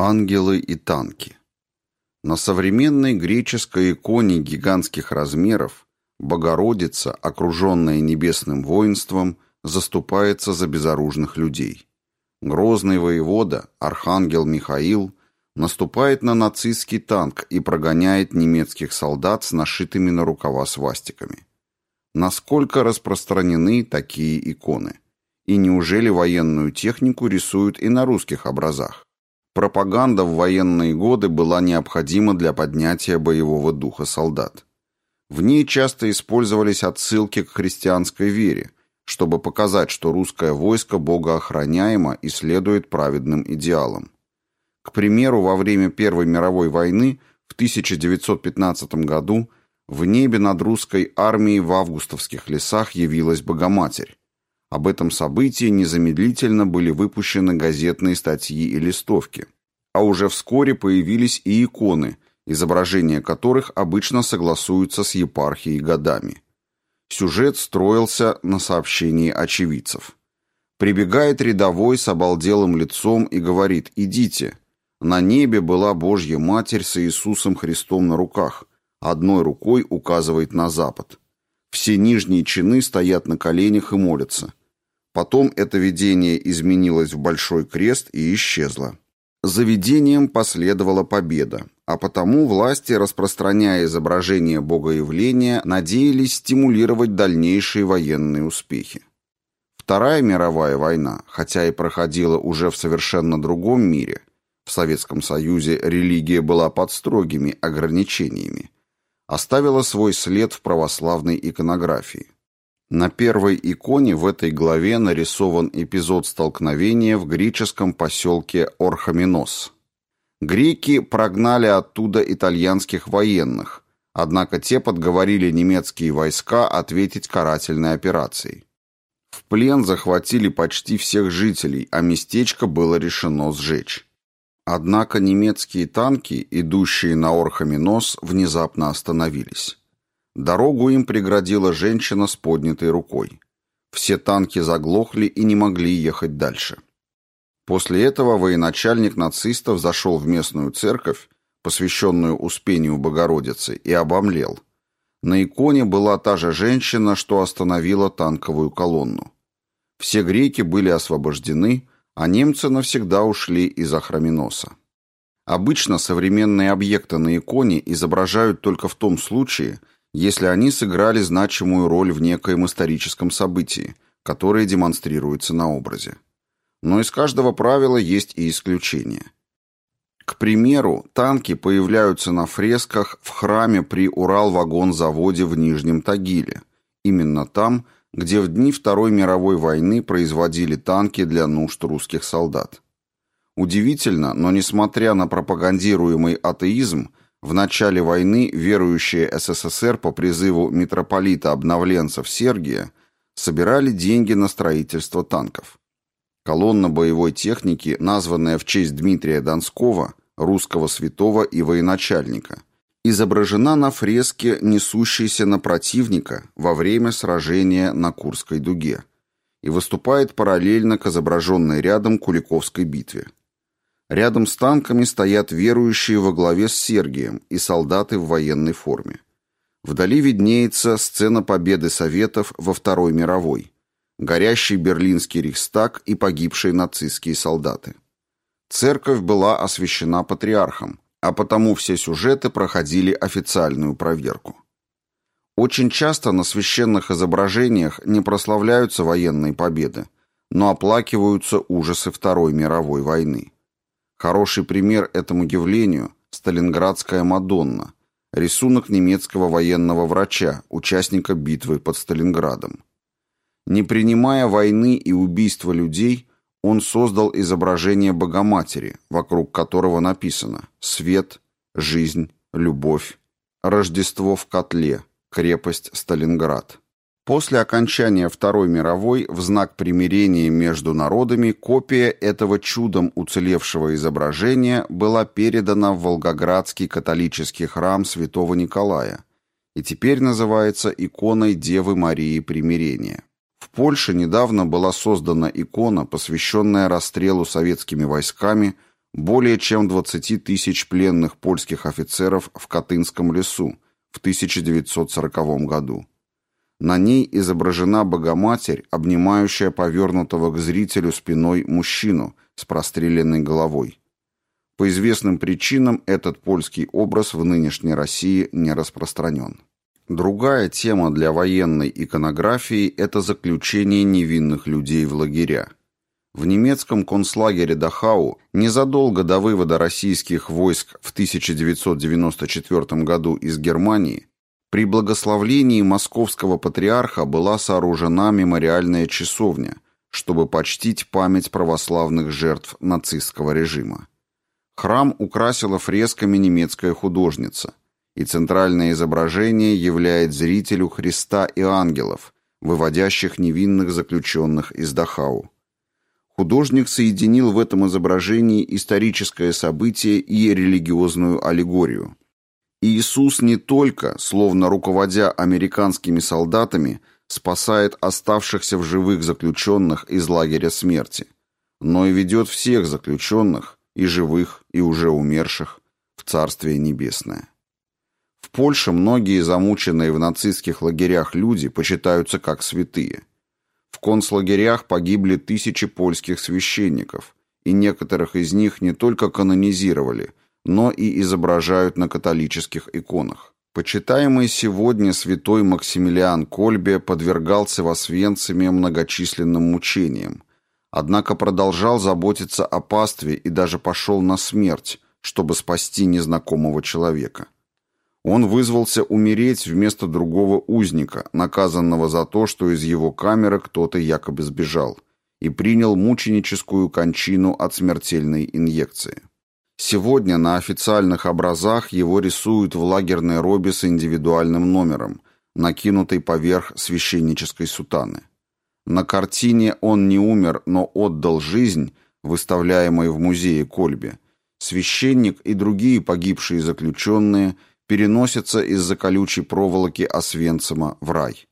Ангелы и танки. На современной греческой иконе гигантских размеров Богородица, окруженная небесным воинством, заступается за безоружных людей. Грозный воевода, архангел Михаил, наступает на нацистский танк и прогоняет немецких солдат с нашитыми на рукава свастиками. Насколько распространены такие иконы? И неужели военную технику рисуют и на русских образах? Пропаганда в военные годы была необходима для поднятия боевого духа солдат. В ней часто использовались отсылки к христианской вере, чтобы показать, что русское войско богоохраняемо и следует праведным идеалам. К примеру, во время Первой мировой войны в 1915 году в небе над русской армией в августовских лесах явилась Богоматерь. Об этом событии незамедлительно были выпущены газетные статьи и листовки. А уже вскоре появились и иконы, изображения которых обычно согласуются с епархией годами. Сюжет строился на сообщении очевидцев. Прибегает рядовой с обалделым лицом и говорит «Идите». На небе была Божья Матерь с Иисусом Христом на руках, одной рукой указывает на запад. Все нижние чины стоят на коленях и молятся. Потом это видение изменилось в большой крест и исчезло. За видением последовала победа, а потому власти, распространяя изображение богоявления, надеялись стимулировать дальнейшие военные успехи. Вторая мировая война, хотя и проходила уже в совершенно другом мире, в Советском Союзе религия была под строгими ограничениями, оставила свой след в православной иконографии. На первой иконе в этой главе нарисован эпизод столкновения в греческом поселке Орхаминос. Греки прогнали оттуда итальянских военных, однако те подговорили немецкие войска ответить карательной операцией. В плен захватили почти всех жителей, а местечко было решено сжечь. Однако немецкие танки, идущие на Орхаминос, внезапно остановились. Дорогу им преградила женщина с поднятой рукой. Все танки заглохли и не могли ехать дальше. После этого военачальник нацистов зашел в местную церковь, посвященную Успению Богородицы, и обомлел. На иконе была та же женщина, что остановила танковую колонну. Все греки были освобождены, а немцы навсегда ушли из Ахраминоса. Обычно современные объекты на иконе изображают только в том случае, если они сыграли значимую роль в некоем историческом событии, которое демонстрируется на образе. Но из каждого правила есть и исключения. К примеру, танки появляются на фресках в храме при Урал-вагон-заводе в Нижнем Тагиле, именно там, где в дни Второй мировой войны производили танки для нужд русских солдат. Удивительно, но несмотря на пропагандируемый атеизм, в начале войны верующие СССР по призыву митрополита-обновленцев Сергия собирали деньги на строительство танков. Колонна боевой техники, названная в честь Дмитрия Донского, русского святого и военачальника, изображена на фреске, несущейся на противника во время сражения на Курской дуге и выступает параллельно к изображенной рядом Куликовской битве. Рядом с танками стоят верующие во главе с Сергием и солдаты в военной форме. Вдали виднеется сцена победы Советов во Второй мировой, горящий берлинский Рейхстаг и погибшие нацистские солдаты. Церковь была освящена патриархом, а потому все сюжеты проходили официальную проверку. Очень часто на священных изображениях не прославляются военные победы, но оплакиваются ужасы Второй мировой войны. Хороший пример этому явлению – Сталинградская Мадонна, рисунок немецкого военного врача, участника битвы под Сталинградом. Не принимая войны и убийства людей, он создал изображение Богоматери, вокруг которого написано «Свет», «Жизнь», «Любовь», «Рождество в котле», «Крепость Сталинград». После окончания Второй мировой в знак примирения между народами копия этого чудом уцелевшего изображения была передана в Волгоградский католический храм святого Николая и теперь называется иконой Девы Марии Примирения. В Польше недавно была создана икона, посвященная расстрелу советскими войсками более чем 20 тысяч пленных польских офицеров в Катынском лесу в 1940 году. На ней изображена Богоматерь, обнимающая повернутого к зрителю спиной мужчину с простреленной головой. По известным причинам этот польский образ в нынешней России не распространен. Другая тема для военной иконографии – это заключение невинных людей в лагеря. В немецком концлагере Дахау незадолго до вывода российских войск в 1994 году из Германии при благословлении московского патриарха была сооружена мемориальная часовня, чтобы почтить память православных жертв нацистского режима. Храм украсила фресками немецкая художница, и центральное изображение являет зрителю Христа и ангелов, выводящих невинных заключенных из Дахау. Художник соединил в этом изображении историческое событие и религиозную аллегорию – Иисус не только, словно руководя американскими солдатами, спасает оставшихся в живых заключенных из лагеря смерти, но и ведет всех заключенных, и живых, и уже умерших, в Царствие Небесное. В Польше многие замученные в нацистских лагерях люди почитаются как святые. В концлагерях погибли тысячи польских священников, и некоторых из них не только канонизировали – но и изображают на католических иконах. Почитаемый сегодня святой Максимилиан Кольбе подвергался в Освенциме многочисленным мучениям, однако продолжал заботиться о пастве и даже пошел на смерть, чтобы спасти незнакомого человека. Он вызвался умереть вместо другого узника, наказанного за то, что из его камеры кто-то якобы сбежал, и принял мученическую кончину от смертельной инъекции. Сегодня на официальных образах его рисуют в лагерной робе с индивидуальным номером, накинутой поверх священнической сутаны. На картине «Он не умер, но отдал жизнь», выставляемой в музее Кольбе, священник и другие погибшие заключенные переносятся из-за колючей проволоки Освенцима в рай.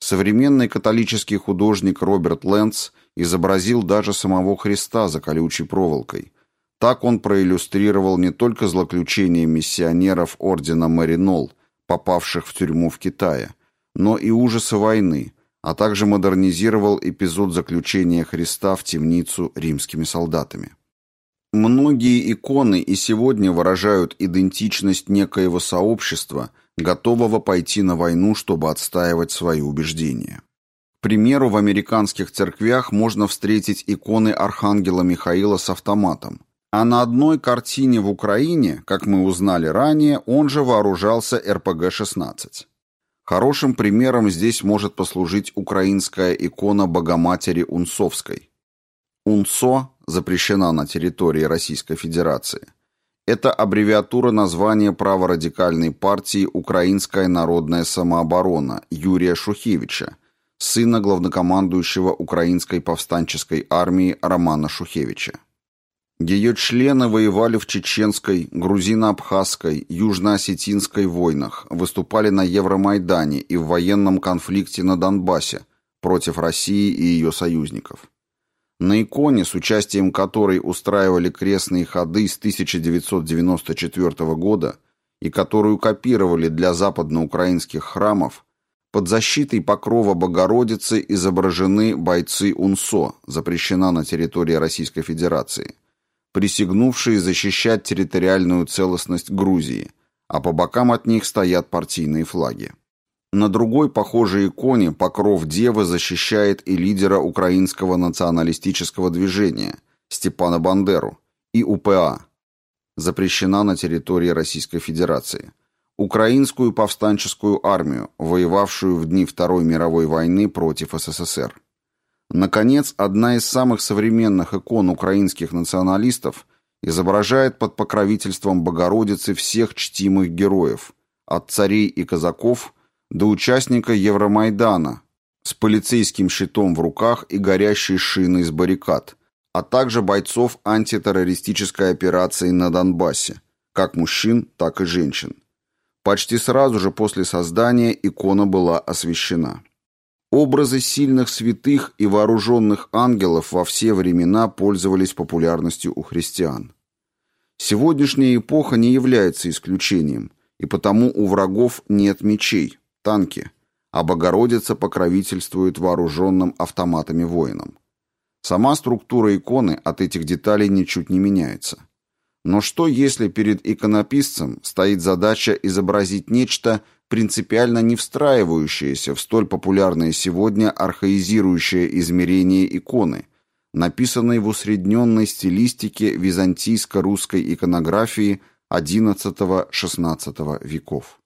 Современный католический художник Роберт Лэнс изобразил даже самого Христа за колючей проволокой – так он проиллюстрировал не только злоключения миссионеров ордена Маринол, попавших в тюрьму в Китае, но и ужасы войны, а также модернизировал эпизод заключения Христа в темницу римскими солдатами. Многие иконы и сегодня выражают идентичность некоего сообщества, готового пойти на войну, чтобы отстаивать свои убеждения. К примеру, в американских церквях можно встретить иконы архангела Михаила с автоматом, а на одной картине в Украине, как мы узнали ранее, он же вооружался РПГ-16. Хорошим примером здесь может послужить украинская икона Богоматери Унцовской. УНСО запрещена на территории Российской Федерации. Это аббревиатура названия праворадикальной партии «Украинская народная самооборона» Юрия Шухевича, сына главнокомандующего Украинской повстанческой армии Романа Шухевича. Ее члены воевали в чеченской, грузино-абхазской, южно-осетинской войнах, выступали на Евромайдане и в военном конфликте на Донбассе против России и ее союзников. На иконе, с участием которой устраивали крестные ходы с 1994 года и которую копировали для западноукраинских храмов, под защитой покрова Богородицы изображены бойцы УНСО, запрещена на территории Российской Федерации – присягнувшие защищать территориальную целостность Грузии, а по бокам от них стоят партийные флаги. На другой похожей иконе покров Девы защищает и лидера украинского националистического движения Степана Бандеру и УПА, запрещена на территории Российской Федерации, украинскую повстанческую армию, воевавшую в дни Второй мировой войны против СССР. Наконец, одна из самых современных икон украинских националистов изображает под покровительством Богородицы всех чтимых героев, от царей и казаков до участника Евромайдана с полицейским щитом в руках и горящей шиной с баррикад, а также бойцов антитеррористической операции на Донбассе, как мужчин, так и женщин. Почти сразу же после создания икона была освящена. Образы сильных святых и вооруженных ангелов во все времена пользовались популярностью у христиан. Сегодняшняя эпоха не является исключением, и потому у врагов нет мечей, танки, а Богородица покровительствует вооруженным автоматами воинам. Сама структура иконы от этих деталей ничуть не меняется. Но что, если перед иконописцем стоит задача изобразить нечто, принципиально не встраивающееся в столь популярное сегодня архаизирующее измерение иконы, написанной в усредненной стилистике византийско-русской иконографии XI-XVI веков?